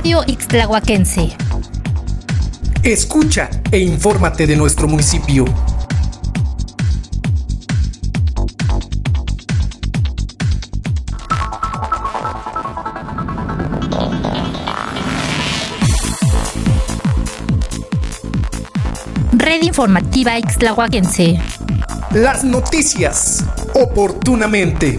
Radio Ixtlahuaquense. Escucha e infórmate de nuestro municipio. Red Informativa Ixtlahuaquense. Las noticias, oportunamente.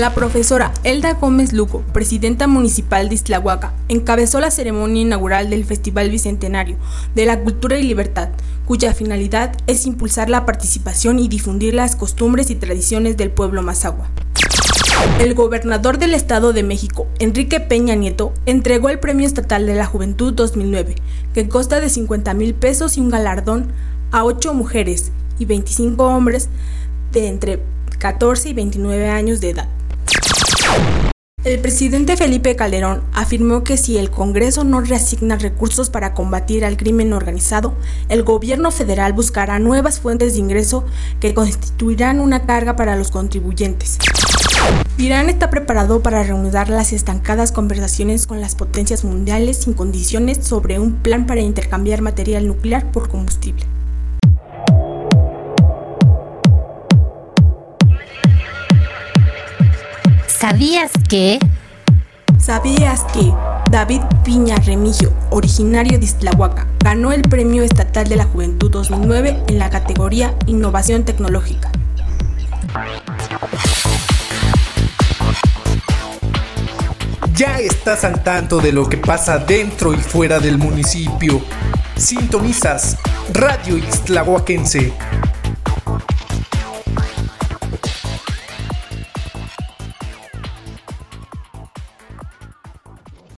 La profesora Elda Gómez Luco, presidenta municipal de Islahuaca, encabezó la ceremonia inaugural del Festival Bicentenario de la Cultura y Libertad, cuya finalidad es impulsar la participación y difundir las costumbres y tradiciones del pueblo mazahua. El gobernador del Estado de México, Enrique Peña Nieto, entregó el Premio Estatal de la Juventud 2009, que consta de 50 mil pesos y un galardón a 8 mujeres y 25 hombres de entre 14 y 29 años de edad. El presidente Felipe Calderón afirmó que si el Congreso no reasigna recursos para combatir al crimen organizado, el gobierno federal buscará nuevas fuentes de ingreso que constituirán una carga para los contribuyentes. Irán está preparado para reanudar las estancadas conversaciones con las potencias mundiales sin condiciones sobre un plan para intercambiar material nuclear por combustible. ¿Sabías que? ¿Sabías que David Piña Remigio, originario de Islahuaca, ganó el Premio Estatal de la Juventud 2009 en la categoría Innovación Tecnológica? Ya estás al tanto de lo que pasa dentro y fuera del municipio. Sintonizas Radio Ixtlahuaquense